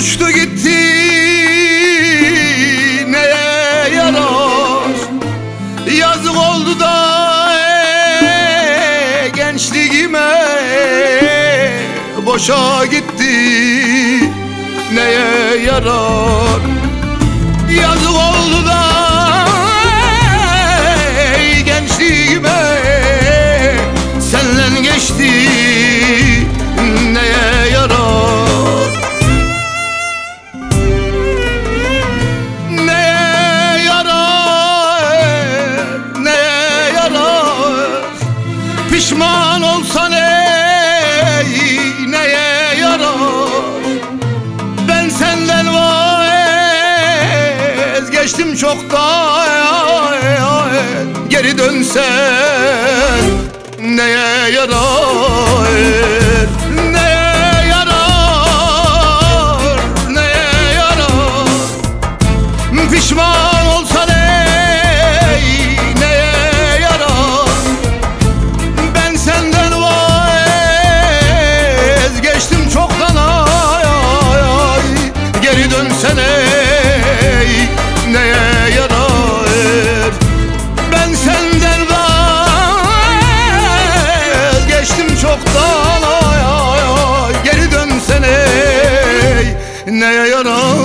Uçtu gitti neye yarar? Yazık oldu da ey, gençliğime Boşa gitti. Neye yarar? Yazık oldu da ey, gençliğime Senle geçti vazgeçtim çoktan Geri dönsen neye yarar yarar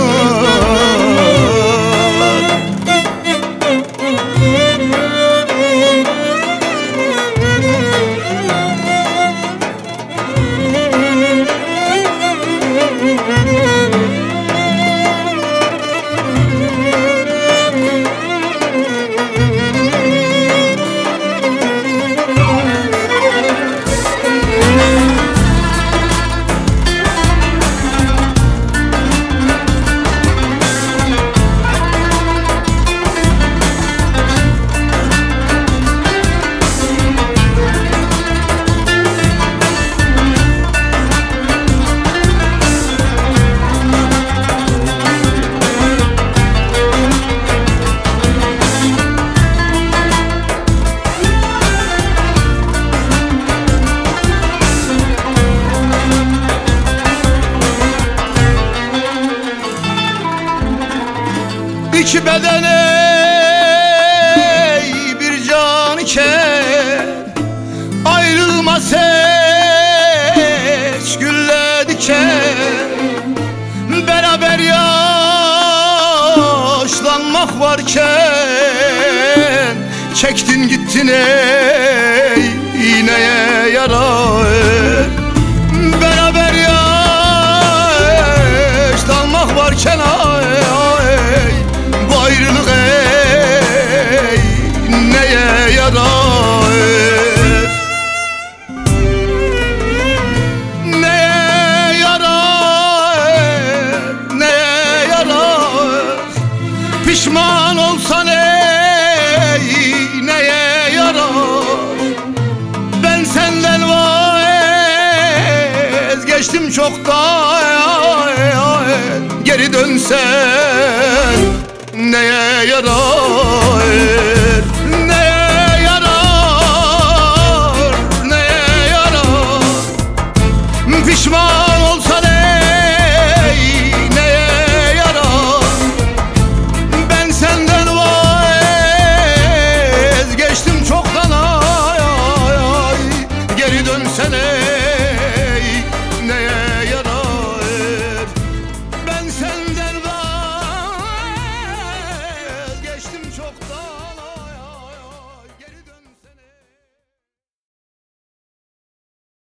İki beden ey bir can iken Ayrılmaz hiç gülle diken Beraber yaşlanmak varken Çektin gittin ey Gitmişim çoktan Geri dönsen Neye yarar? Neye yarar? Neye yarar? Pişman olsa Neye yarar? Ben senden vazgeçtim çoktan ay. Geri dönsene.